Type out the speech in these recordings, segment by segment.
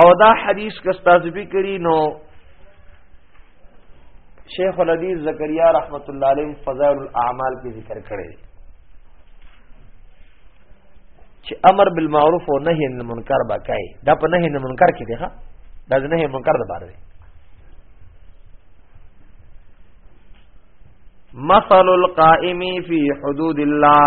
او دا حدیث که تاسو به کړی نو شیخ الحدیث زکریا رحمت الله علیه فضائل الاعمال کې ذکر کړی چې امر بالمعروف او نهی عن المنکر بکای دا په نهی عن المنکر کې دی ها دا نهی عن المنکر د بار دی مثل القائم فی حدود الله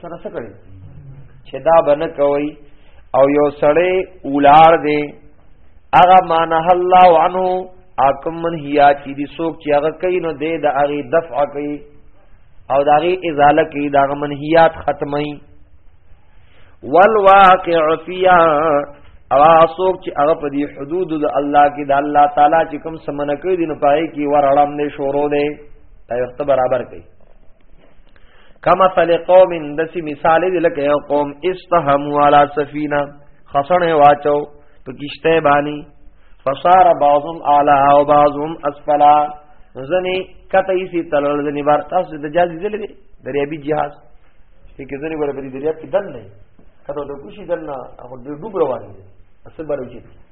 سره څه کړی چې دا بنه کوي او یو سړی اولار دی هغه مانه الله عنه اکم من هيا چې دي څوک چې هغه کوي نو دې د هغه دفع کوي او د هغه ازاله کوي دا منهيات ختمي والواقع فيها او څوک چې هغه په دې حدود د الله کې د الله تعالی چې کوم سمنه کوي نو پای کې ورړم نه شورو دی دا وخت برابر کوي کما فل قوم دسی مثال دی لکه یو قوم استهموا علی سفینه خسنه واچو په کشته باندې فصار بعضهم اعلی او بعضهم اسفلا زنی کته سی تلل زنی بار تاسو د جاز دی لګي دریابی جهاز کې زنی ور بری دریاب کې دن نه کته د کوشي دن نه هغه ډوب روان دي اصل بروچی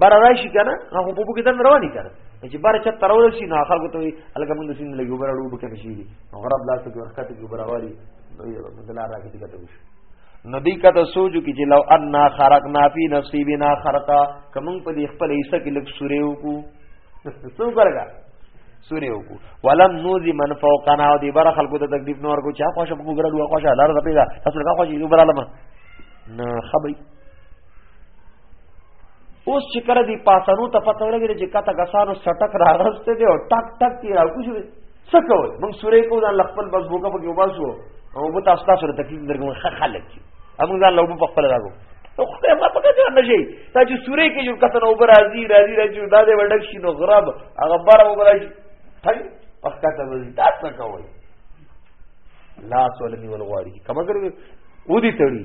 بار راشي کنه هغه په بوګي دن رواني کنه چې بار چت ترول شي نو خلکو ته الګه موږ سین لګي وبره ډوب کې شي دي نو غرب لاس کې ورخته کې وبره واري نو دلار راکې دي کته وشي نو دې کته سوچو کې چې لو ان خرقنا فی نصیبنا خرقا کوم په دې خپل حصہ کې لګ سورې وکړو څو کرګا سورې وکړو ولم نوذ من فوقنا او دې بار خلکو ته تکلیف نور کو چا خوشو په ګرړو خوشاله لار ده پیدا تاسو کا خوشي وبره لمه نه خبري اوس چې کړه دی پاسانو ته پته ولګی چې کته غسانو سټک راغسته دی او ټک ټک کی راکوشو څه کوي موږ سورې کو ځان خپل بس بوګه په کې وباسو او مو تاسو تاسو ته تکلیف درګم خلک چې موږ ځان لوبو په خپل راغو نو خو ما پکې ځان نشي دا چې سورې کې یو کته نو بر راځي راځي راځي دا دې وړک شي نو غرب هغه بار وګرای شي ټای پخکا ته وځي دا څه کوي لا سولني ولغواري کما کوي ودی تړي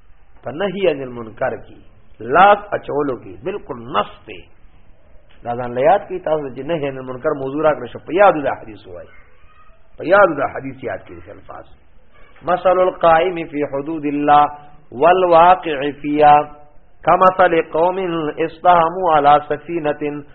په نهي عن المنکر کې لاس اچولو کې بالکل نص دی دا ځان لیاد کی تاسو چې نهي عن المنکر موضوع راکړ شو په یاد د حدیث وای په یاد د حدیث یاد کړئ الفاظ مثل القائم فی حدود الله والواقع فيها كمثل قوم استهموا على سفينه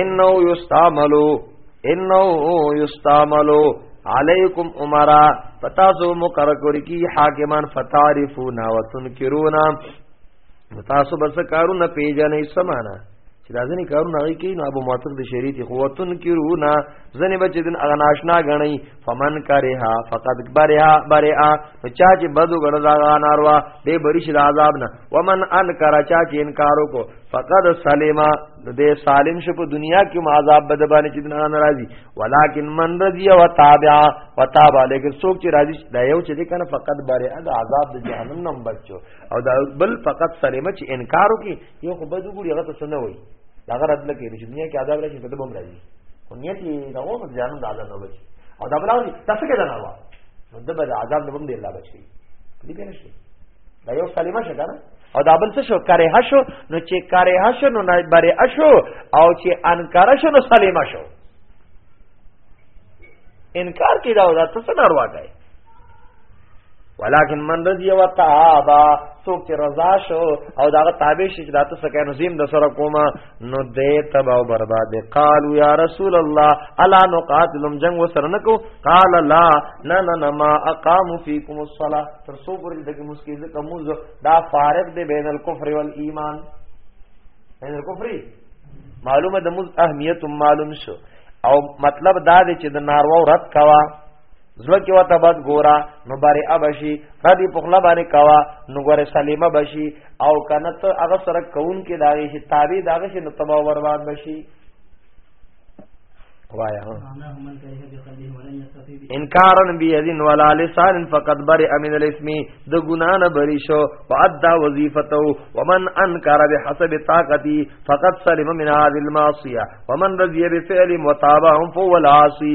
انه یستعملو انه یستعملو علیکم عمرا پتا سو مقرر کوری کی حاکمان فتعرفونا وتنکرونا تاسو بس کارونه پیژنې سمانا چې دا ځنې کارونه غي کوي نو ابو معتق د شریعت قوتن کیرونا ځنې بچ دین اغناشنا غنی فمن کرها فقد برها برئا چا چې بدو غړ دا ناروا دې بریش د عذاب نه ومن انکر چا چې انکار وکړو فقد سلما دې سالم شو په دنیا کې عذاب بد باندې چې نه ناراضي ولکن من رضی و تابع و تابع لیکن څوک چې راضي دا یو چې دې کنه فقد بره دا عذاب د جهنم نم بچو او دا بل فقط سلما چې انکار وکړي یو خو بده ګوري هغه څه نه وایي دا غره عدل کې چې دنیا کې عذاب راشي په دې بم راځي خو نیت یې دا و د جهنم د عذاب نه بچي او دا بلاوي تاسو کې دا نه و نو د عذاب نه بم دې الله بچي دې کنه شي دا یو کلمه شو کنه او دا بل څه شو کاره شو نو چې کاره شو نو بری شو او چې انکار شو نو سلیمه شو انکار کی دا ودا ته څنګه ورواګای ولکن من رضی و تعابا څوک چې رضا شو او دا تابع شي چې دا ته سکه نو زم د سره کومه نو دې تبا او برباد قالو یا رسول الله الا نقاتلم جنگ وسر نکو قال لا نه نه نه ما اقام فیکم الصلاه تر سو پر دې کې مسکیز کموز دا فارق دې بین الكفر والایمان بین الكفر معلومه د مز اهمیت معلوم شو او مطلب دا دی چې د ناروا رد کوا زړه کې وته بد ګورا نو باري ابشي ردي پخلا باندې کوا نو ګوره سلیمه بشي او کنه ته هغه سره کون کې داغي شي تابع داغي شي نو تبا برباد بشي وایا انکارن بی یذین ولا لسان فقد بر امن الاسم د ګنا نه بری شو وادا وظیفته ومن انکر بحسب طاقتی فقد سلم من هذه المعصیه ومن رضی بفعل متابعهم فهو العاصی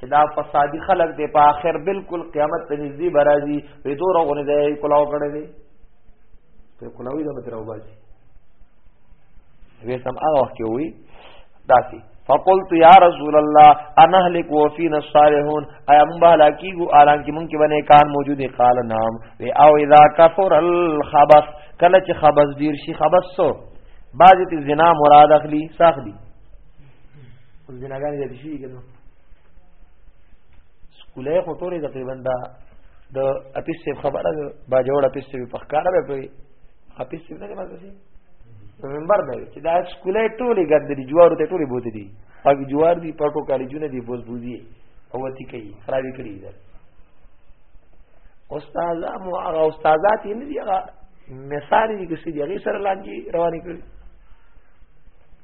چې دا فسادي خلک دی په آخر بالکل قیامت ته نږدې برازي وې دوه رغونه دی کلاو کړی دی ته کلاوي دا به تر وباسي وې سم هغه وخت کې وي داسي فقلت یا رسول الله انا هلك وفينا الصالحون ایا موږ هلاکیږو الان کې موږ کې باندې کار موجود قال نام و او اذا كفر الخبث کله چې خبث ډیر شي خبث سو بعضی تی زنا مراد اخلي ساخ دي اوس جناګانې د شي کنه سکولې خو ټولې تقریبا دا د اپیس سی خبره ده با جوړ اپیس سی په ښکارا به په اپیس سی نه مازه سي منبر دی چې دا سکولې ټولې ګندري جوارو ته ټولې بوتې دي پاک جوار دي پټو کالجونه دي بوز بوزي او وتی کوي خرابې کړی ده استاد مو هغه استادات یې نه دي هغه مثال دي چې دغه سره لاندې روانې کړی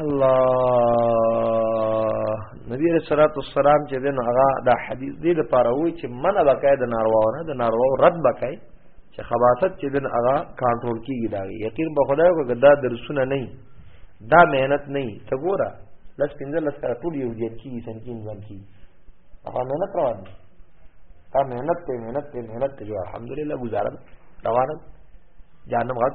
الله نبی رسول الله والسلام چې دین هغه دا حدیث دی لپاره وای چې من بکای د ناروا نه د ناروا رد بکای چې خباثت چې دین هغه کنټرول کیږي دا یقین به خدای کو دا درسونه نه دا مهنت نه ته ګوره لس پنځه لس کار ټول یو ځای کی سن کی انسان کی هغه مهنت روان دي دا مهنت ته مهنت ته مهنت ته جو الحمدلله گزارم روان جانم غږ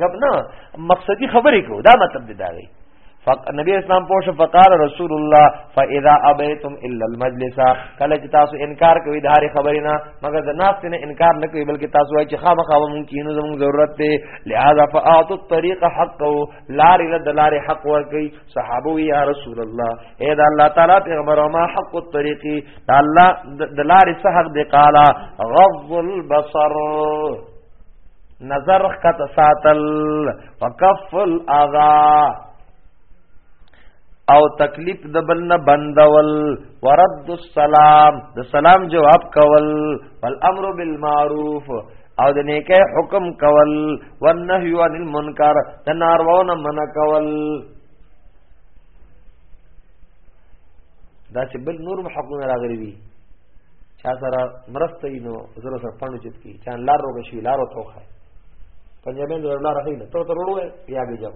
غب نه مقصدی خبرې کو دا مطلب دی دا دی نبی اسلام پوش فقال رسول الله فاذا ابيتم الا المجلس کله چې تاسو انکار کوي د هر خبرې نه مګر د ناس نه انکار نه کوي بلکې تاسو وايي چې خامخا مونږ کینو زموږ ضرورت دی لہذا فاعطوا الطريق حقه لار له دلار حق ورکي صحابه یا رسول الله اے دا الله تعالی پیغمبر ما حق الطريق دا الله دلار صحق دی قالا غض البصر نظر خط ساتل وکف الاذا او تکلیف د بل نه بندول ورد السلام د سلام جواب کول والامر بالمعروف او د نیکه حکم کول والنهی عن المنکر د ناروا نه منع کول دا چې بل نور حقونه راغلي دي چا سره مرسته نو زره سره پڼو چت کی چا لار روغ شي لار او توخه پنجابین در لار هی نه تو تر وړو یا به جاو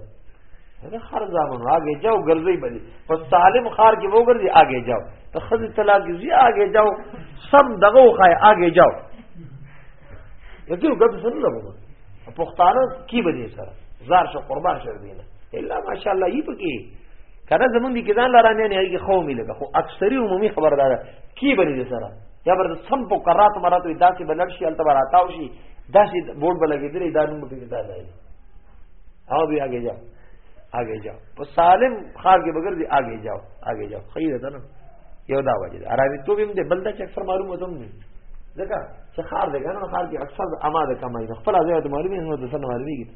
هغه خر زامن آگے جاو ګرځي بلی په سالم خار کې وو ګرځي آگے جاو ته خزي طلاق زی آگے جاو سم دغه خای آگے جاو یتو ګد سن نه وو پښتانه کی بده سره زار شو قربان شر دینه الا ماشاءالله یی پکې کنه زمونږ دي کې ځان لارانه نه هیږي خو مې لګه خو اکثری عمومي خبر ده کی بلې سره یا بر سم په قرات مراتو داسې بلل شي الته براتاو شي داسې بورډ بلګېدلې دا نوم په کې دا دی او بیا اگے جاؤ اگے جاؤ په سالم خار کې بغیر دی اگے جاؤ اگے جاؤ خیر ده نه یو دا وجه ده عربي تو بیم دې بلدا چې اکثر معلومه تم نه ځکه چې خار دې کنه خار کې اکثر اما ده کمای نه خپل ځای ته معلومه نه ده سن معلومه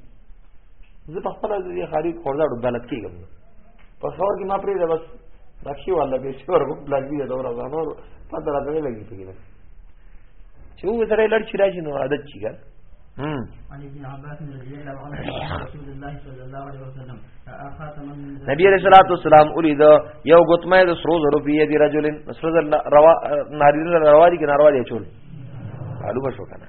زه په خپل ځای خاري خورداړو غلط کیږم په خور کې ما پرې ده بس راشي والله به شور کو بلګ دی دا ورځ نور پته راځي لګي پیږي چې و سره لړ چې راځي نو عادت چی ګر عن ابن عباس رضي الله عنه رسول الله صلى الله عليه وسلم نبی علیہ الصلوۃ والسلام ولید یو غتمه د سرو زرو بی دی رجلن سرو زر روا ناری روا دی کنه روا دی چول معلومه شو کنه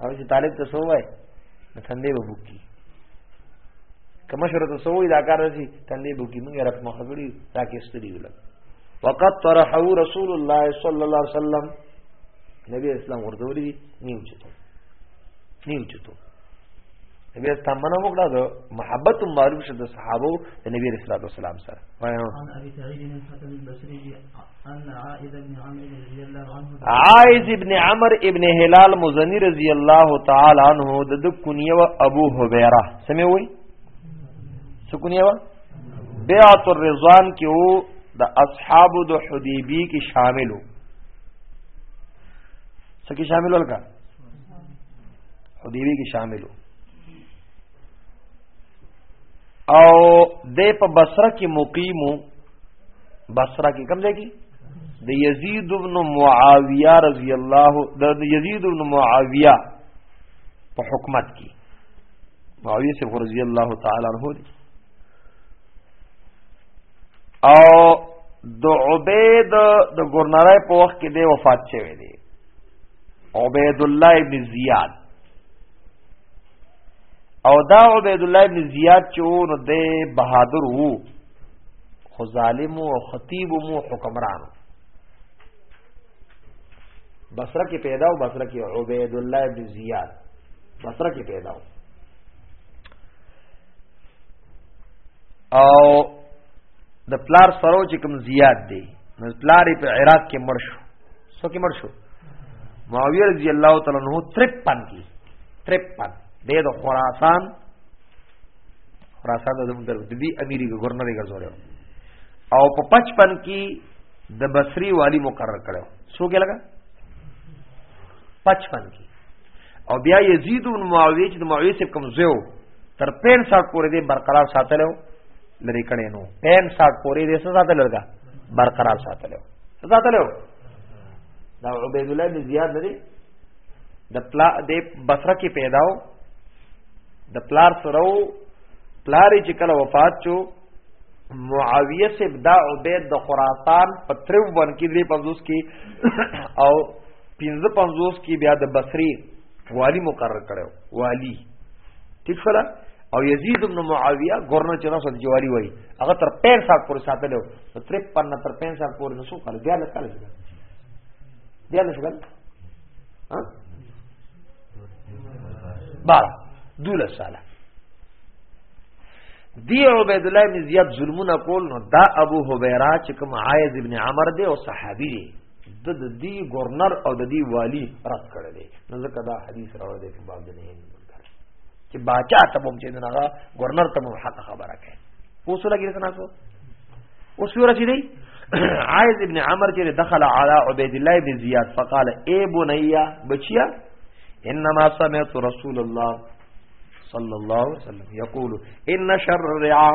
او چې طالب ته سووای نو تندې به بوکی کما شروع ته سووي دا کار دي تندې بوکی موږ رات مخګړي راکې ستړي ول وقد طرحه رسول الله صلی الله علیه وسلم نبی اسلام ورته ولي نیو چتو نیو چتو نبی اسلام منه وکړه د محبت معلوم شه د صحابه د نبی رسول الله صلی الله علیه وسلم سره عائز ابن عمر ابن هلال مزنی رضی الله تعالی عنہ د د کنیو ابو حبیره سمې وای څه کنیو بیعت الرضوان کې وو د اصحاب د حدیبی کې شاملو څه کې شامل ولکا حدیبی کې شاملو او د په بصره کې مقیمو بصره کې کوم ځای کې د یزید ابن معاویه رضی الله د یزید ابن معاویه په حکومت کې معاویه سے رضی الله تعالی عنہ دی او د عبید د ګورنرای په وخت کې دی وفات شوی دی عبید الله ابن زیاد او دا عبید الله ابن زیاد چې و نو د بهادر وو خو ظالم او خطیب مو حکمران بصره کې پیدا او بصره کې عبید الله ابن زیاد بصره کې پیدا او د پلار سره چې کوم زیاد دی نو پلار په عراق کې مرشو سو کې مرشو معاویه رضی الله تعالی عنہ 53 کې 53 د خراسان خراسان د زموږ د دې اميري گورنر یې ګرځول او په 55 کې د بصري والی مقرر کړو سو کې لگا 55 کې او بیا یزید بن معاویه چې د معاویه سره کوم زیو تر 65 پورې دې برقرار ساتلو لري کړي نو 65 پورې دې ساتل لرګا برقرار ساتلو ساتلو دا عبید الله بن زیاد نه دی د پلا د بصره کې پیداو د پلار سره پلار چې کله وفات شو معاویه سے دا عبید د خراسان په 53 کې دی 50 کې او 55 کې بیا د بصری والی مقرر کړو والی ٹھیک فلا او یزید بن معاویه گورنر چنا سره جواری وای هغه تر 65 پورې ساتلو نو 53 تر 65 پورې نو څو کال بیا له کال شو بیا له شو ها بار دوله ساله دی عبید الله بن زیاد ظلمونه کول نو دا ابو هبیرا چې کوم عائذ ابن عمر دی او صحابي دی د د دی گورنر او د دی والی رد کړی دی نو ځکه دا حدیث راوړی دی په باب د نه منکر چې باچا ته مو چې دغه گورنر ته مو حق خبره کوي اوس لګی رسنا سو اوس یو رسیدي عائد ابن عمر چې دخل علی عبید الله ابن زیاد فقال اے بنیا بچیا انما سمعت رسول الله صلی الله علیه وسلم یقول ان شر الرعاء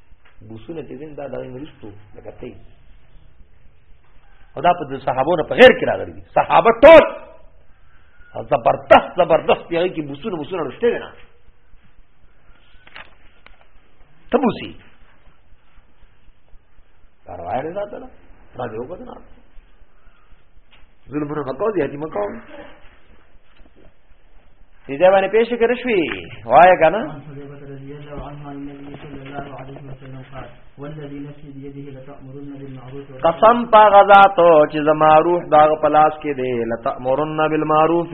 بوسونه چې دین دا د انګلیستو لکه ته خدا په صحابو نه په غیر کې راغلي دي صحابه ټول زبردست زبردست یې کې بوسونه بوسونه رښتې نه ته بوسي دا روایت ده دا دا یو بدنه ظلمونه مکو دي هدي مکو دې ځای باندې پېښ کړی شوې وای کنه قسم پا غزاتو چې زما روح داغ پلاس کې دی لتامرن بالمعروف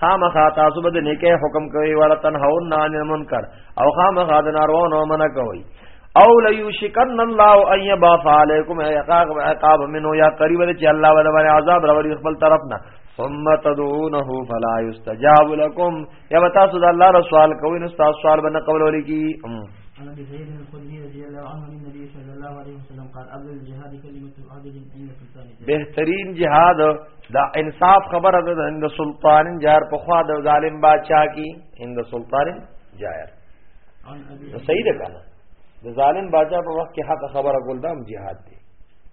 خامخا تاسو به د نیکه حکم کوي ولا تنهون عن المنکر او خامخا د ناروا نه منع کوي او ليوشکن الله ان يبعث عليكم عقاب منه يا قريب چې الله ولا عذاب راوړي خپل طرف نه ثم تدعونه فلا يستجاب لكم یا وتا سود الله رسول سوال کوي نو تاسو سوال باندې قبول ولي کی انا بزيد الخدري رضي الله عنه من النبي صلى الله عليه وسلم قال ابو الجهاد كلمه العدل عند سلطان بهترین جهاد دا انصاف خبره ده عند سلطان جار په خوا د ظالم بادشاہ کی عند سلطان جائر صحیح ده کنه د ظالم بادشاہ په وخت کې حق خبره ګول دام جهاد دی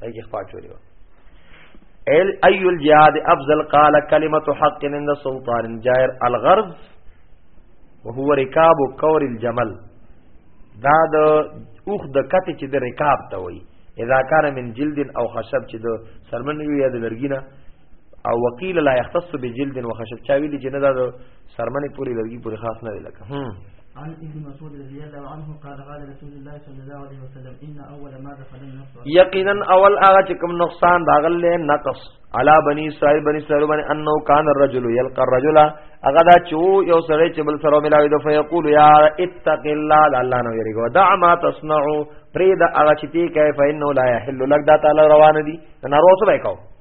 دای کې خپل چوري و ال اي الجهاد افضل قال كلمه حق عند سلطان جائر الغرض وهو رکاب کور الجمل دا د اوخ د کته چې د رکاب ته وای اذا کان من جلد او خشب چې د سرمن وی یا د لرګینا او وکیل لا یختص بجلد وخشب چا ویلي چې نه دا سرمنې پوری لرګي پوری خاص نه دی لکه عن ابن مسعود رضي الله عنه قال قال رسول الله صلى الله عليه وسلم ان اول ما دخل النقص يقينا اول هغه چې کوم نقصان راغله نقص على بني اسرائيل بني اسرائيل باندې انه كان الرجل يلقى الرجل هغه دا چې یو سړی چې بل سره ملاوي د فیقول یا اتق الله الله نو یریګو دع ما تصنع پرې دا هغه چې تی کوي فإنه لا يحل لك دا تعالی روان دي نارو سره کوي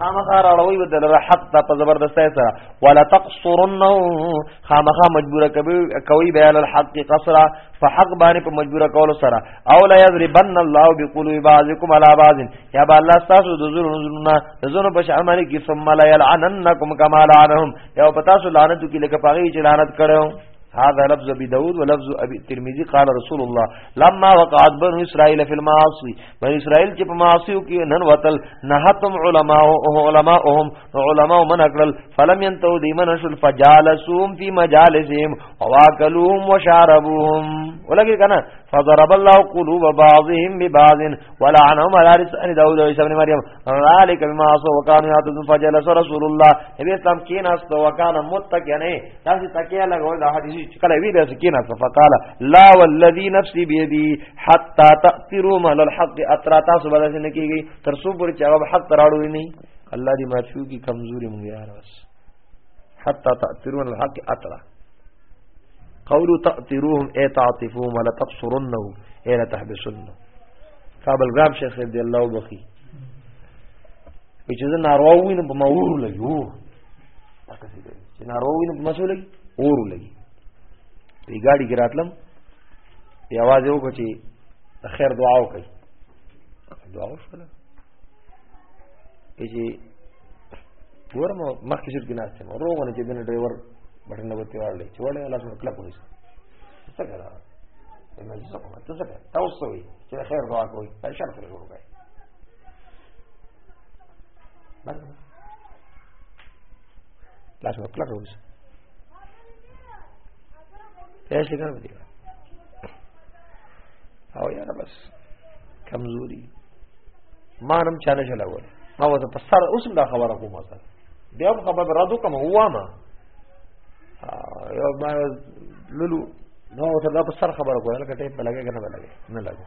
خامخا راړوي به دلره حق ته په زبردستۍ سره ولا تقصرنه خامخا مجبوره کوي کوي به ال الحق قصرا فحق باندې په مجبوره کول سره او لا يضربن الله بقلوب بعضكم على بعض یا با الله تاسو د زور نزلنا زونه په شامل کې ثم لا يلعننكم كما لعنهم یا په تاسو لعنت کې لکه پاغي چې لعنت کړو هذا لفظ ابي داود ولفظ ابي الترمذي قال رسول الله لما وقعت بنو اسرائيل في المعاصي بنو اسرائيل في په معاصیو کې نن وتل نهتم علماء او علماءهم علماء من اكل فلم ينتهوا ديمن شل فجالسوم في مجالسهم واكلوهم وشربوهم ولګي کنه فضرب الله قلوب بعضهم ببعض ولعنهم على لسان داود وعيسى بن مريم ذلك بما عصوا وكانوا يعتدون فجلس رسول الله ابي اسلام کیناست وكان متقيا نه تاسو تکیه لګول دا حدیث چې کله وی د سکینه فقال لا والذي نفسي بيدي حتا تاثروا مال الحق اترا تاسو بدل نه کیږي تر څو پر چې هغه حق تراړو نه الله دې معفو کی کمزوري مونږ یار بس حتا تاثروا مال الحق اترا قول تاثروهم اي تعطفوهم ولا تقصرنه اي لا تحبسنه کابل غاب شیخ دې الله وبخي چې زه ناروا وینم په مور لګو دا کسې دی چې ناروغ وي نو په مسو لګي اور لګي په ګاډي کې راتلم په आवाज یو کوچی د خیر دعا وکړي دعا وشوله چې ورم مخکې شر کې ناشته مو روغ نه چې دنه ډرایور بټن نه وتی ورلې چې وړه الله سره کله پولیس څه کرا ایمه ځکه ته څه کرا تاسو وي چې خیر دعا کوي په شرط لري بس لا شو کلک روز پیش کر دی او یار بس کمزوري ما نم چانه چلاول ما وته په سر اوس دا خبره کومه سره بیا هم خبر را دو کوم هوا ما یو ما لولو نو ته دا په سر خبره کوله کټه په لګه کنه په لګه نه لګه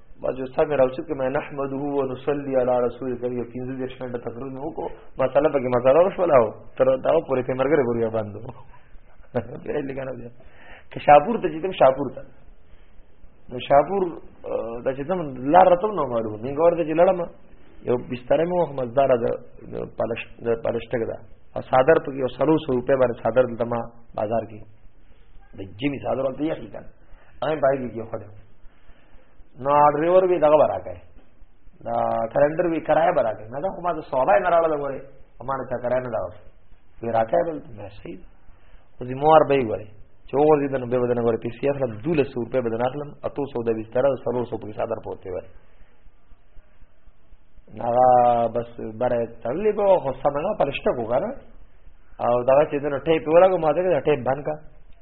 بعض استاد مې راوچو کې مې نحمده و نصلي على رسول کریم یو پنځه دېرش منټه تقریر مې وکړو مسله پکې مسله وشوله او تر دا پورې ته مرګره پورې باندې پیرې لګانو بیا که شاپور ته چې تم شاپور ته نو شاپور د چې تم لار راته نو معلوم نه ګور ته چې لړم یو بستر مې وخت مزدار د پالش د پالشټګ دا او صادر په یو سلو سو روپے باندې صادر دلته ما بازار کې د جمی صادر ولته یې خلک انا باید یې خو نو ډرایور وی دغه راکای دا کلندر وی کرایه راکای نه دا خو ما د سودا نه راړل غوري ما نه چا کرایه نه داو وی راکای بل نه صحیح خو زموار به وي چې وګور دې نو به بدن غوري پیسې اخلم 1200 روپے بدن اخلم اته سودا بستر او سلو سو پیسې در پورته وي نغا بس بره تړلې به خو سمنه پرشته کو کنه او دا چې دنه ټیپ ولګو ما ته ټیپ باندې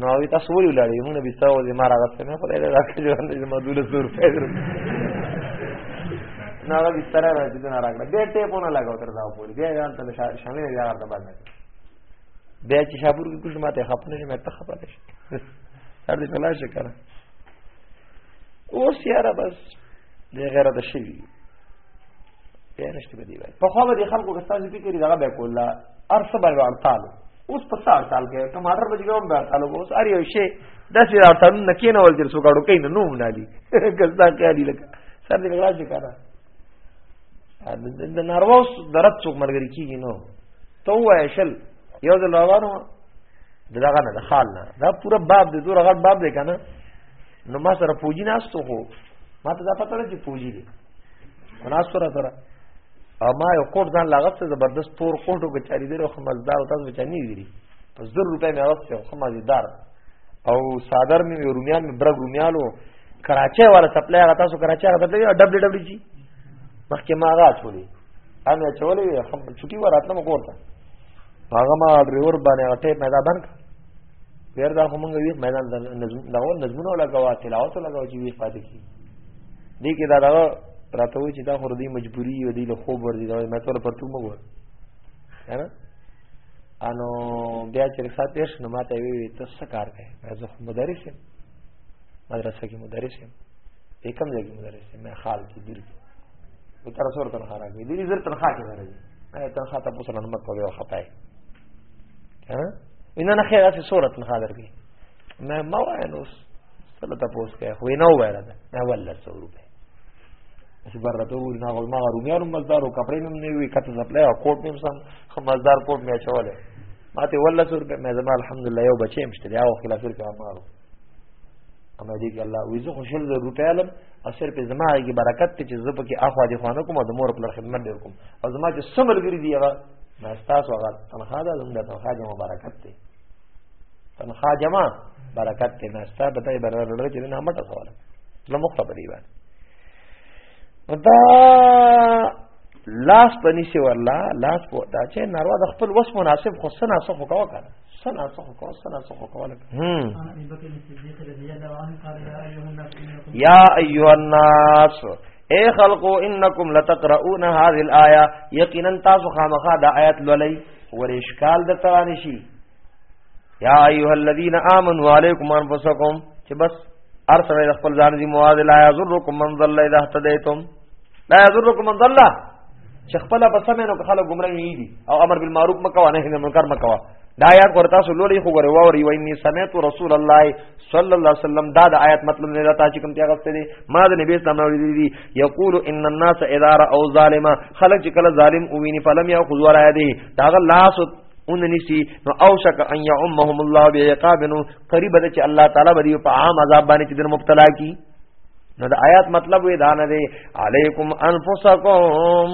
نو وی تاسو ولې ولاړې موږ به تاسو دې مار هغه څه نه خدای دې راکړي ژوند دې ما دوله سور پیدا نو هغه بستر راځي نه راکړه به ټې پونه لگاو تر دا پورې بیا ځان ته شامل دی هغه ته باندې بیا چې شاپور کې کوم ماته خپنه نه مته خپل شي هر دې فلاش کړه اوس یاره بس دې غیرت شي بیا نشته به دی وای په خو به خلکو که تاسو فکر یې دغه به کوله ارس بر ورتال اوس په سار تال کې ټماټر بچ ګوم به تالو اوس ار یو شی د سې راته نه کینه ول چې سوګړو کین نو مډالي کزدا کاری لکه سر دې راځي کارا د نارواوس درت څوک مرګري کیږي نو تو وای شل یو ځل روانو دغه نه د خال نه دا پورا باب دی دور غټ باب دی کنه نو ما سره پوجي ناستو خو ما ته دا پته نه چې پوجي دی مناسب را سره او ما یو کوټ ځان لاغت څه زبردست تور کوټو کې چاري دی خو مزدار تاسو بچا نه دی په زر روپۍ مې اغوستې خو مزدار او صادر مې رومیان مې برګ رومیالو کراچۍ والا سپلای هغه تاسو کراچۍ هغه سپلای ډبل ډبل جی مخکې ما هغه اچولې ان اچولې هم چټي وراتنه مکو ورته هغه ما ډرایور باندې هغه ټیپ مې دا بند کړ پیر دا هم وی میدان د نظم دا نظمونه لګوا تلاوت لګوا چې وی پاتې کی دې کې دا دا راته وی چې دا خور دی مجبوری و دی له خوب ور دي دا مې تور پر تو مګور کنه انو بیا چې رخصت یې شنو ماته وی ته څه کار کوي زه مدرس یم مدرسه کې مدرس یم یکم ځای کې مدرس یم مې خال کې دیر کې و تر څور تنخواه راکوي دې زر تنخواه کې راځي تنخواه ته پوسره نمک کوي او خپای ها ان نه خیر اسه صورت نه حاضر کی ما ما وای نو سره تاسو کې خو نه وای راځه نه ولا صورت چې بره ته وګورې نه غوړ ما رومیانو مزدار او کپړې مې نه وي کته زپلې او کوټ مې سم خو مزدار کوټ مې چولې ماته ولا سور په مې زما الحمدلله یو بچې مشته دی او خلاف سر کار مارو اما دې کې الله وې زه خوشل د روټه علم او سر په زما کې برکت چې زه په کې اخوا دي خوانو کوم د مور په خدمت ډیر کوم او زما چې سمر ګری دی هغه دا تاسو هغه تنخوا ده زموږ د تنخوا جمع برکت دی تنخوا جمع برکت دی نه تاسو به ته برابر لرل چې نه مټه سوال نو مخ په دی باندې دا لاس پنی سی ورلا لاس په دا چې ناروا د خپل وس مناسب خو سنا سو خو کاوه کنه سنا سو خو کاوه سنا سو خو کاوه هم یا ایها الناس اے خلقو انکم لتقرؤون هذه الايه یقینا تاسو خامخا دا آیت لولئ ور اشکال د ترانی شي یا ایها الذین آمنوا علیکم انفسکم چې بس هر سره خپل ځان دی مواد لا یذرکم من ضل اذا اهتدیتم لا یذرکم من ضل چې خپل په سمې نو خلک گمراه نه دي او امر بالمعروف مکو نه منکر مکو دا آیات ورته سولوري خو غره ووري وای ني سمعت رسول الله صلی الله علیه وسلم دا د آیات مطلب نه راته چې کوم ته غوښته دي ما د نبی اسلام نو دي یقول ان الناس اذا او ظالما خلق چې کله ظالم ویني فلم یاخذ ورا دي دا لاس اون نسی نو او شک ان یعمهم الله بعقاب نو قریب ده چې الله تعالی بری په عام عذاب باندې چې د مبتلا کی نو د آیات مطلب وې دانه دی علیکم انفسکم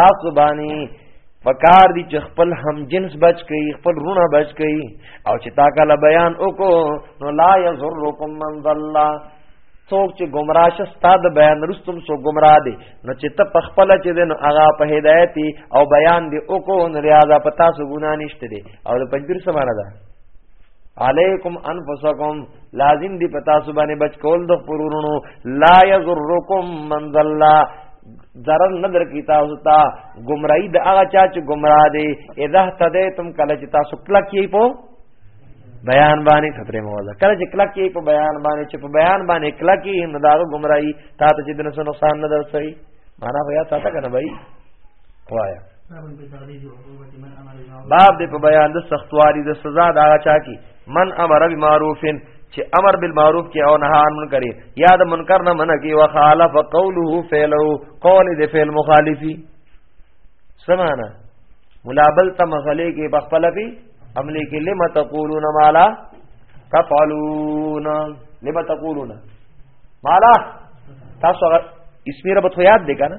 تاسو باندې پکار دي چې خپل هم جنس بچ کړي خپل رونه بچ کړي او چې تا کله بیان وکړو نو لا یزرکم من ضل څوک چې گمراه شه ستاد بیان رستم سو گمراه دي نو چې ته پخپل چې دین هغه په هدایت او بیان دی او کو نو ریاضه پتا سو ګنا نشته دي او د پنځیر سمانه ده علیکم انفسکم لازم دی پتا سو باندې بچ کول د پرورونو لا یزرکم من ذلہ ضرر نه درکې تاسو ته گمراهي د هغه چا چې گمراه دی اذا تدیتم کله چې تاسو کلک یې په بیان باندې خطرې موازه کله چې کلک یې په بیان باندې چې په بیان باندې کلک یې هم داغه گمراهي تا ته چې دنه نقصان نه درسوي معنا بیا تاسو کنه بھائی وایا باب دې په بیان د سختواري د سزا دا چا کی من امر بمعروف چې امر بالمعروف کې او نهی عن منکر یا د منکر نه منع کې وخالف قوله فعله قول د فعل مخالفي سمانا ملابل ته مسلې کې بخپل پی عملي کې لم تقولون ما لا تفعلون لم تقولون ما لا تاسو اسمی ربط خو یاد دی کنه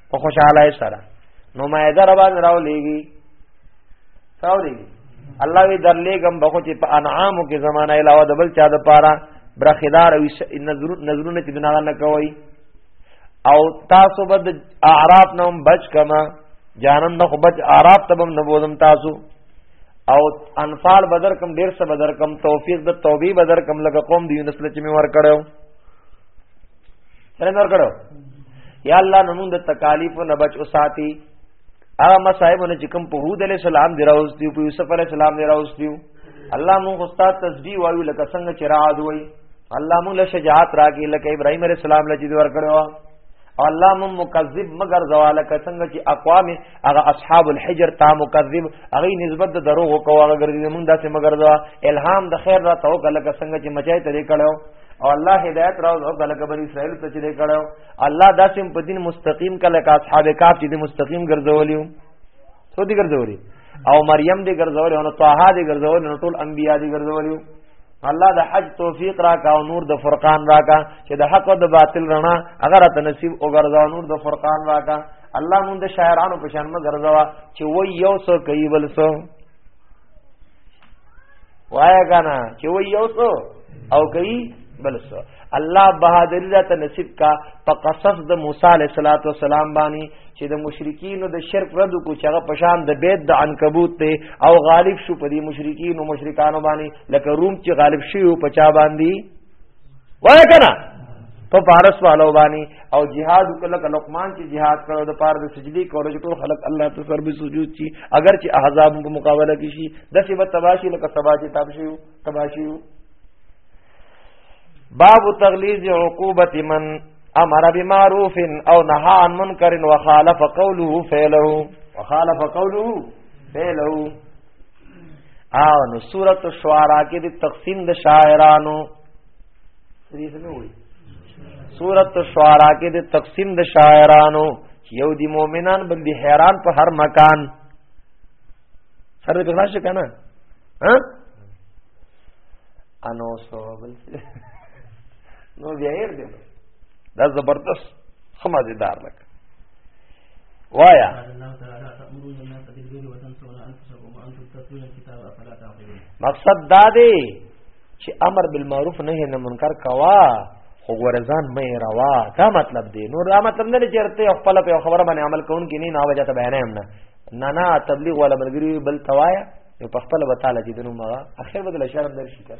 په خوشاله سره نو ما یې در باندې راو لېږي راو لېږي الله وی در لېږم بخو چې په انعامو کې زمانہ علاوه د بل چا د پاره برخدار او نظرونه چې بنا نه کوي او تاسو بد اعراف نوم بچ کما جانم نو بچ اعراف تبم نبوزم تاسو او انفال بدر کم ډیر څه بدر کم توفیق د توبې بدر کم لګه قوم دی یونس لچ می ور کړو سره نور کړو یا الله نو موږ د تکالیف نه بچ اوساتی هغه مصايب نه چې کوم په هود علی السلام دی راوس دی په یوسف علی السلام دی راوس دی الله موږ استاد تسبیح وایو لکه څنګه چې را عاد وای الله موږ له شجاعت راګی لکه ابراهیم علی السلام لږ دی ورکړو او الله موږ مکذب مگر زواله که څنګه چې اقوام هغه اصحاب الحجر تا مکذب هغه نسبت د دروغ کوه هغه ګرځي موږ داسې مگر دا الهام د خیر را تو کله که څنګه چې مچای ته کړو او الله هدایت راو او کله کبر اسرائیل ته چلے کړو الله داسم په دین مستقیم کله کا اصحاب کاف چې مستقیم ګرځولیو سو دي ګرځولي او مریم دي ګرځولي او طه دي ګرځولي نو ټول انبیا دي ګرځولي الله د حج توفیق راکا او نور د فرقان راکا چې د حق او د باطل رڼا اگر ته نصیب او ګرځاو نور د فرقان راکا الله مون د شاعرانو په شان مګرځوا چې و یو سو کوي بل سو وایا کنه چې وای یو څو او کوي بل څو الله بهادری راته نصیب کا په قصص د موسی علیه الصلاۃ والسلام باندې چې د مشرکین او د شرک رد کو چې هغه پشان د بیت د عنکبوت ته او غالب شو په دې مشرکین او مشرکانو باندې لکه روم چې غالب شي او پچا باندې وای کنه په فارس والو باندې او jihad کله کله لقمان چې jihad کړو د پاره د سجدي کولو چې ټول خلک الله ته سر به سجود شي اگر چې احزاب په مقابله کې شي د څه به تباشي لکه سبا چې تباشي تباشي باب تغلیظ عقوبت من امر بمعروف او نهى عن منکر وخالف قوله فعله وخالف قوله فعله او نو سورۃ الشعراء کې د تقسیم د شاعرانو سورۃ الشعراء کې د تقسیم د شاعرانو یو دی مؤمنان بل دی حیران په هر مکان سره په خلاص کنه ها انو سو بل نو بیا یې دې دا زبردست خمازدار لکه وایا مقصد دا دی چې امر بالمعروف نهی عن المنکر کوا خو ورزان مې روا دا مطلب دی نور دا مطلب نه چیرته خپل په خبره باندې عمل کوون کې نه نه وجه ته بیان هم نه نه نه تبلیغ ولا ملګری بل توایا نو په خپل وتعالى چې دنو ما اخر بدل شرم درشي کړ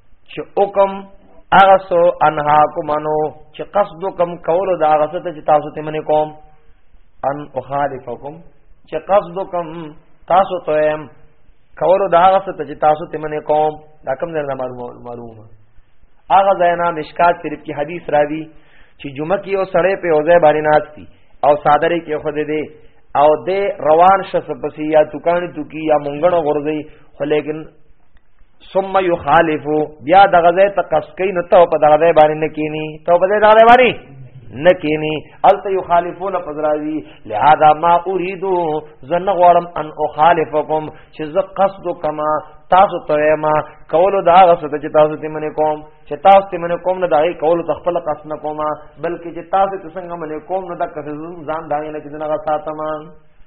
چې حکم هغه سو انها کومنو چې قصد کوم کول دا هغه څه چې تاسو ته منې کوم ان اخالفکم چې قصد کوم تاسو ته يم کول دا هغه څه چې تاسو ته منې کوم دا کوم نه معلومه هغه زینا مشکات شریف کی حدیث راوی چې جمعه کې او سړې په اوځه باندې ناشتي او صادره کې خو دې او دې روان شس پسې یا دکان دکی یا مونږنه غورځي خو لیکن ثم يخالفو بیا د غزې ته قصد کوي نو ته په دغه ځای باندې نه کینی ته په دغه ځای باندې نه کینی الته يخالفون فزراوی لهذا ما اريد زن غوړم ان اخالفکم چې زه قصد کما تاسو ته ما کولو دا غسه چې تاسو ته منې کوم چې تاسو ته منې کوم نه دای کولو تخپل قصد نه کوم بلکې چې تاسو ته څنګه منې کوم نه دا کسې ځان دای نه چې نه غساتم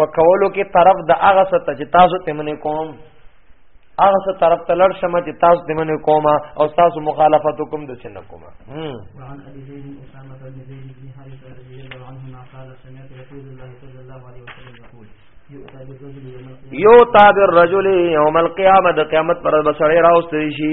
په کولو کې طرف د هغه څه ته چې تاسو ته منې کوم هغه څه طرف ته لړ شمه چې تاسو ته منې کوم او تاسو مخالفت کوم د څه نه کوم وعن ابي زيد اسامه بن زيد بن حارث رضي الله عنهما قال سمعت رسول الله صلى الله عليه وسلم يقول یو تابر رجل یوم القیامت قیامت پر بسړی راوستي شي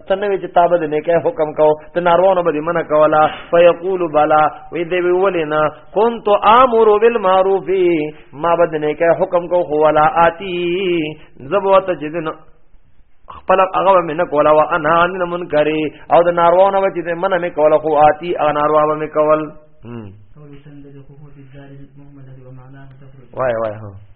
ته نوې چې تابه دې نیکه حکم کو ته ناروانو به دې منع کولا فیقول بلا وې دې ویولې نه كنت امر بالمعروف ما بد نیکه حکم کو خو ولا آتی زبوت جدن خپل هغه مې نه کولا وا انا عن المنکر او د ناروانو به دې منع مې کولا خو آتی هغه ناروا به مې کول وای وای ها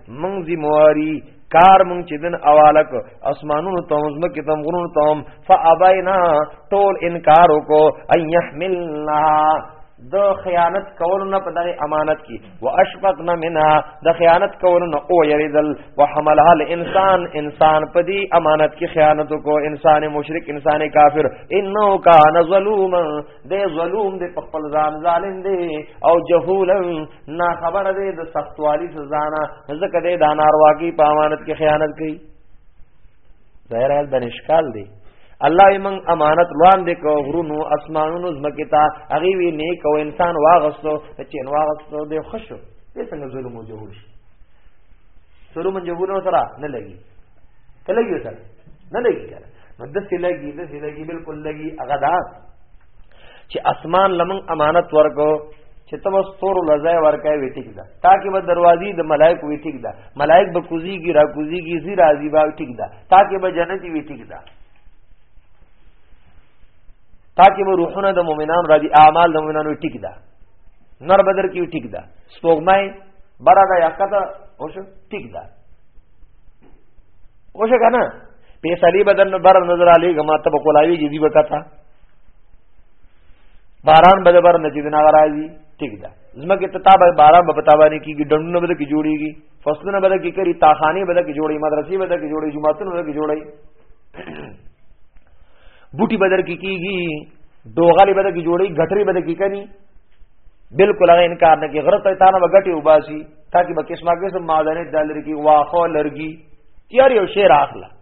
مونږ ذمہواری کار مونږ چې دن اوالک اسمانونو ته زما کې تم غرونو ته فابینا ټول انکار وکړو ان يحملنا د خیانت کول نه په دغه امانت کې واشفقنا منها د خیانت کول نه او یریدل وحملها الانسان انسان په دې امانت کې خیانت کو انسان مشرک انسان کافر انه کان ظلوما دی ظلم دی په خپل ځان ظالم دی او جهولا نا خبر دی د سختوالی سزا نه ځکه دی دا نارواګي په امانت کې خیانت کوي ظاهر حال د نشکال دی الله ایمن امانت روان دي کو غرونو اسمانونو زمکه تا اغي وی نیک او انسان واغستو چې نو واغستو دی خوشو دې څنګه ظلم او جهول شي ظلم جهول سره نه لګي کله یو سره نه لګي نو د سلګي د سلګي بالکل لګي هغه دا چې اسمان لمن امانت ورکو چې تم ستور لزای ورکای وی ټیک ده تاکي به دروازې د ملائک وی ټیک ده ملائک به کوزيږي را کوزيږي زی راضي با ټیک ده تاکي به جنت وی ټیک ده تاکي به روحونه د مؤمنان راضي اعمال د مؤمنانو ټیک ده نر بدر کې ټیک ده سپوږمۍ برا ده یا کته اوس ټیک ده وشه کنه په صلیب بدن بر نظر علی غما ته کولاوی کی دی وکتا باران بده بر نجید نه راځي ټیک ده زمکه ته تابه باران په پتاوانی کیږي ډنډونه بده کی جوړیږي فصلونه بده کی کری تاخانی بده کی جوړي مدرسې بده کی جوړي جمعتون بده کی جوړي بوټي بدر کی کیږي دوغلی بده کی جوړي غټری بده کی کني بالکل هغه انکار نه کوي غره ته تانه وګټي وباسي تاکي به قسمه قسم معدنې دالر کی واخو لرګي یار یو شعر اخلا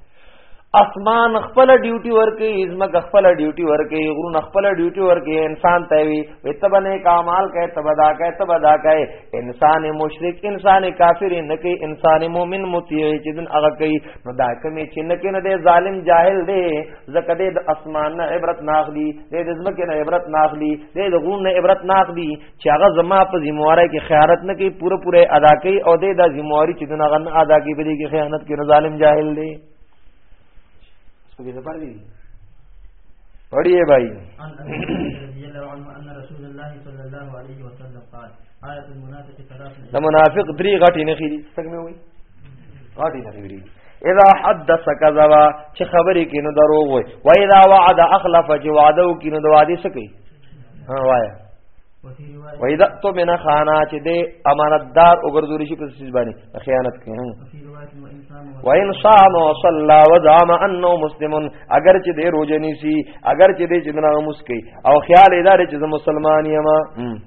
اسمان خپل ډیوټي ورکي ازمک خپل ډیوټي ورکي غرون خپل ډیوټي ورکي انسان ته وي وتبنه کمال کوي تبدا کوي تبدا کوي انسان مشرک انسان کافر نه کوي انسان مؤمن مطیع چې دن هغه کوي نو دا کوي چې نه کوي نه ظالم جاهل دی زکه د اسمان نه عبرت ناخلی دې د ځمکې نه عبرت ناخلی دې د غون نه عبرت ناخلی چې هغه زما په ذمہواری کې خیانت نه کوي پوره پوره ادا کوي او دې د ذمہواری چې دغه نه ادا کوي په دې کې خیانت کې ظالم جاهل دی سپګې زبر دی پڑھیے بھائی د منافق درې غټې نه خېری څنګه مې وي غټې نه خېری اذا حدث كذبا چې خبرې کینو دروغ وي و اذا وعد اخلف چې وعده کینو د وعده سکی ها وایا و اذا تو بنا خانا چې دې امانتدار وګرځول شي په سیس باندې خیانت کوي و ان صام و صلى وزعم انه مسلم اگر چې دې روزنی سي اگر چې دې جنرا مسکی او خیال ادارې چې مسلمان یم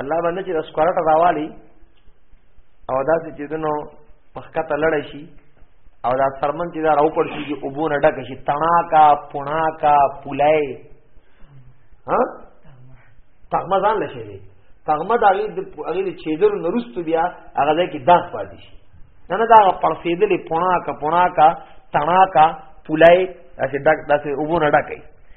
الله باندې چې اسکورټ راوالي او دا چې دنو پخکته لړ شي او دا سرمن چې دا راو پړ شي چې ابو نه ډک شي تنا کا پنا کا پولای ها تغمه ځان لشي دي تغمه دا غي د غي د چیدل نرستو بیا هغه ځای کې داغ پاتې شي نه نه دا پړسېدلې پنا کا پنا کا تنا کا پولای چې ډک داسې ابو نه ډکې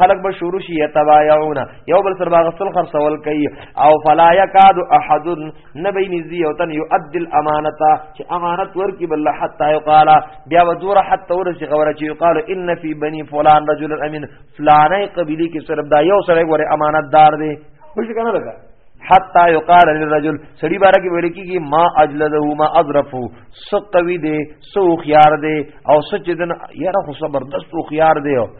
خلق به شروع شي یتبایعون یو بل سره باغسل خرڅول کوي او فلا یکاد احد نبی نزی او تن یؤدی الامانه چې امانت ورکی بل حتا یقال بیا ودور حتا ورسی غوړه چې یقال ان فی بنی فلان رجل امین فلانه قبیلی کې صرف دا یو سره غوړه امانت دار دی خوش کنه لگا حتا یقال للرجل سړي بارا کې ویل کېږي ما اجلده ما اظرفو سقوي دي سو خيار دي او سچ دن یاره خو زبردست خيار دي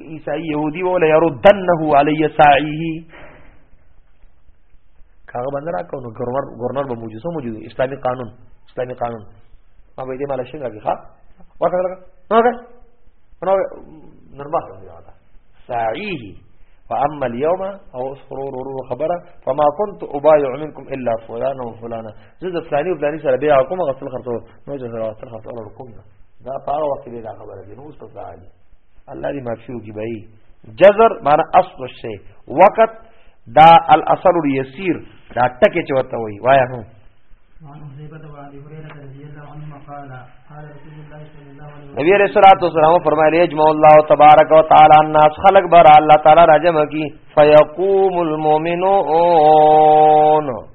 عیسائی یهودی ولا يردنه علی ساعیه کاغه باندې راکاو نو گورنر گورنر به موجوده موجوده اسلامي قانون اسلامي قانون ما به دې مال شي راګه ها ورته لګا هغه نو نرمه ساعیه فاما اليوم او سرور ورو خبره فما كنت ابايع منكم الا فلان وفلان زيد فلاني وفلاني سره بيع کوم غسل خرڅو نو چې سره غسل خرڅو لور کوم دا په هغه وخت کې دا خبره دي نو څه ځای الله دې معافي وکړي بھائی جزر معنی اصل شی وقت دا الاصل اليسير دا ټکه چې ورته وي وایا هو نبی علیہ الصلوۃ والسلام فرمایلی اجمع الله تبارک وتعالى الناس خلق بر الله تعالی راجم کی فیقوم المؤمنون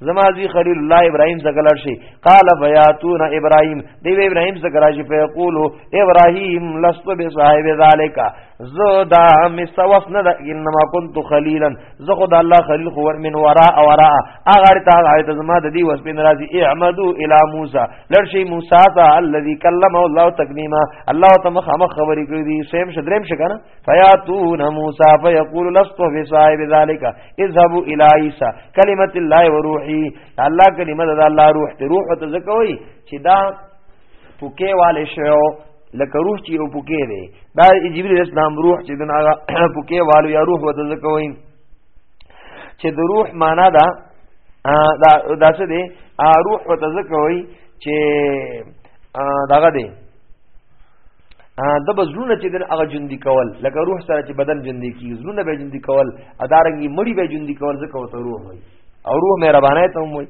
زما زی خلیل الله ابراهیم زګلر شي قال بیاتون ابراهیم دی ابراهیم زګراجی په یقولو ابراهیم لست بصاحب ذالک زو دا مستوس نه ده انما كنت خليلا زه خدای الله خلیل خو ور من ورا ورا اگر تا غایت زما د دی وسپین راضی اعمدو الی موسی لرشی موسی تا الذي كلمه الله تکلیما الله تم خامخ خبرې کړې دي سیم شدریم شکنه فیاتون موسی فیقول لست فی صاحب ذلک اذهبوا الی عیسی کلمت الله و روحی الله کلمت د الله روح ته روح ته زکوي چې دا پوکې والے شو لکه روح چې یو پوکې دی دا جبرئیل اسلام روح چې دنا پوکې والو یا روح وته زکوي چې د روح معنا دا دا داسې دی روح وته زکوي چې دغه دی د بزلونه چې دن هغه جندي کول لکه روح سره چې بدن جندي کی زلونه به جندي کول ادارنګي مړی به جندي کول ځکه وته روح وي او روح مهربانه ته وي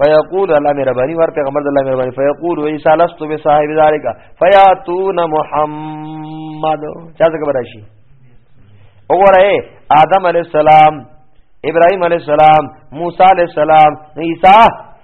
فیقول الله مهربانی ور پیغمبر الله مهربانی فیقول و عیسی لست به صاحب ذالک فیاتون محمد چا څنګه براشي وګوره آدم علی السلام ابراهيم عليه السلام موسی عليه السلام عيسى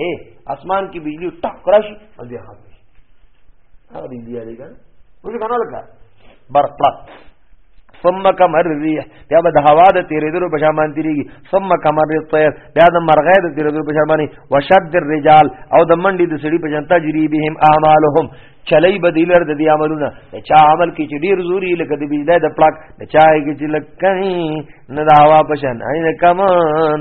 هي اسمان کې بجلی ټک راشي او بیا ختم شي هغه بجلی یې لګا نو څه کنه لګا برپړک ثم کمر ریح بیا به د هوا د تیرېدلو په شان باندې تیریږي ثم کمر الطير بیا د مرغې د تیرېدلو په شان باندې وشد الرجال او د منډي د سړي په شان تجري بهم اعمالهم چلای بدیلر د دې عملونه د چا عمل کې چې ډیر زوري لکه د بجلی د پلاک د چا کې چې لکه نه دا هوا پشان نه کم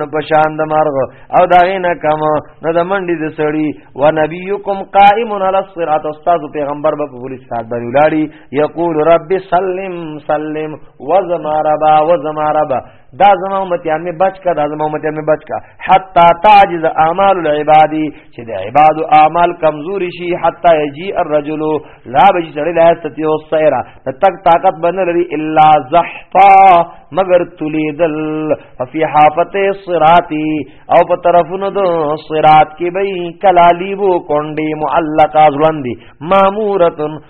نه پشان د مارغ او دا نه کم نه د منډي د سړی و نبيكم قائم على الصراط استاد پیغمبر په پولیس سات باندې ولاړی یقول رب سلم سلم وزما ربا وزما ربا دا زما امتیان می بچ کا دا زما امتیان می بچ کا حتا تعجز اعمال العباد چې د عباد اعمال کمزوري شي حتا یجی الرجل لا بجی سره لا استتی او سیرا تک طاقت بن لري الا زحفا مگر تلیدل ففي حافت صراطی او په طرفونو دو صراط کې به کلالی وو کونډي معلقه ځوندي مامورتن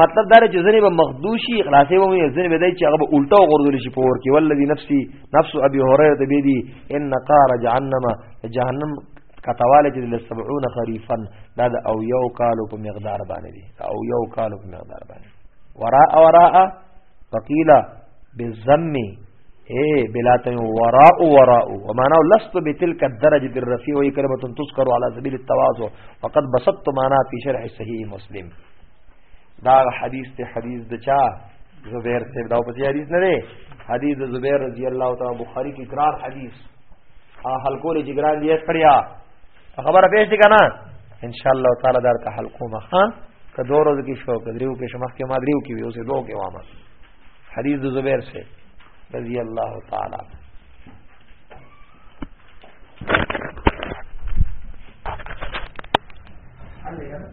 مطلب دا چې ځنې به مخدوشي خلاصې به مې ځنې به دی چې هغه به الټا غردل شي پور کې ولذي نفسي نفس ابي هريره ته بيدي ان قار جهنم جهنم کتواله چې ل 70 خريفا دا د او یو کالو په مقدار باندې دي او یو کالو په مقدار باندې وراء وراء فقيل بالذم اے بلا ته وراء وراء ومعنى لست بتلك الدرجه الرفيع وهي كلمه تذكر على سبيل التواضع فقد بسطت معنا في شرح صحيح مسلم دا حدیث ته حدیث د چا زبیر سے دا په حدیث نه دی حدیث د زبیر رضی الله تعالی بخاری کی قرار حدیث ها حلقو له جګران دی کړیا خبره پېښ دي کنه ان شاء الله تعالی درته حلقو مخان که دوه ورځې کې شو کدریو کې شمخ کې مادریو کې وي اوسې دوه کې وامه حدیث زبیر سے رضی اللہ تعالی عنہ